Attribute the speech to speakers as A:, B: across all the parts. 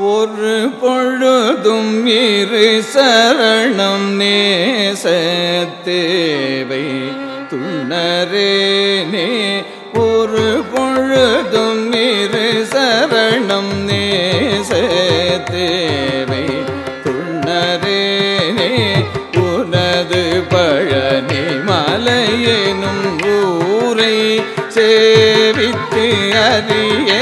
A: ஒரு பொழுதும் இரு சரணம் நேசத்தேவை. துணரேனே ஒரு பொழுதும் இரு சரணம் நேசத்தேவை. துணரேனே உனது பழனி மலையெனும் ஊரை சேவித்து அறியேனே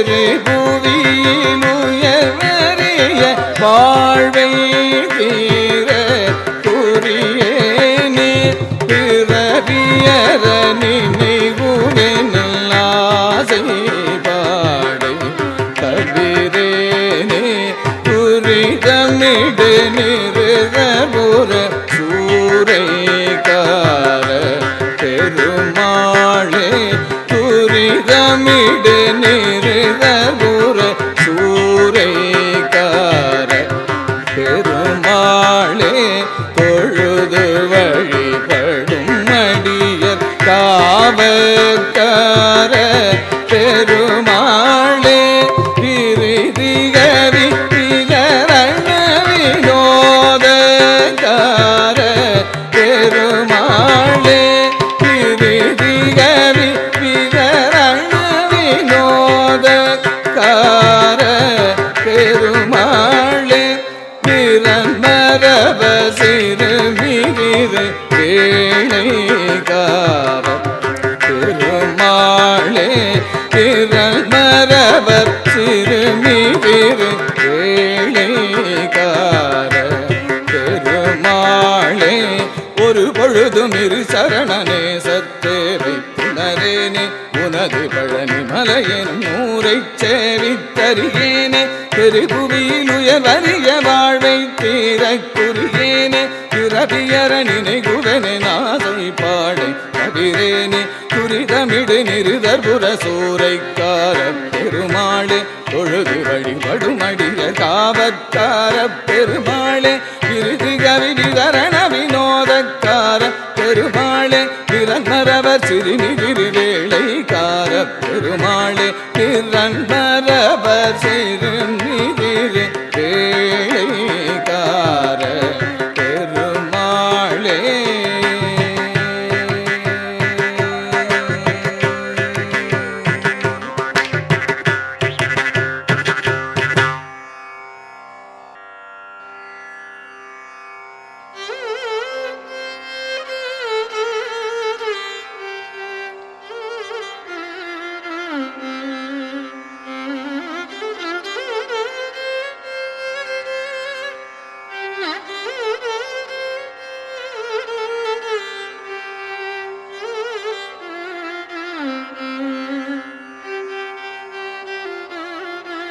A: பெருபுவியில் உயர்வறிய வாழ்வை தீர புரியேனே பிறவியற நினைவுவெனில் ஆசை பாடை தவிரேனே துரிதமிடு நிறுகபுர சூரைக்கார பெருமாளே துரிதமிடு நிறுகபுர காவக்கார பெருமாளே விரிதிகரி விகரண வினோதக்கார பெருமாளே விரிதிகரி விகரண வினோதக்கார பெருமாளே நிரந்தரவ சிறுமிகிறு ஏழைகார பெருமாளே ஒரு பொழுதும் சரணனே சத்தேவை புனரேனே உனது பழனி மலையின் நூரைச் சேவித்தறியேனே. பெருபுவியில் உயர்வறிய வாழ்வை தீரக் குறியேனே பிறவியரணினை நினைகுவனே நாசை பாடை கதிரேனே துரிதமிடு நிருதர்புர சூறைக்கார பெருமாளே. தொழுது வழிபடுமடிய காவற்கார பெருமாளே. நிரந்தரவர் சிறுமிகிரி வேளைக்கார பெருமாளே நிரந்தரவர் சிறுமிகிரி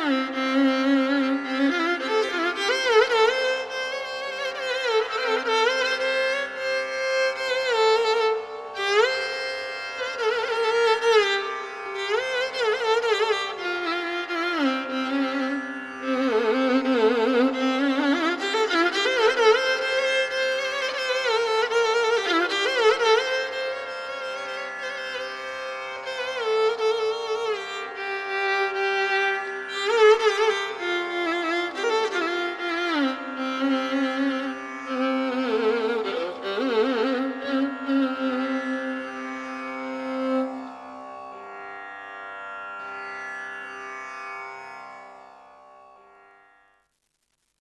A: Mm-hmm.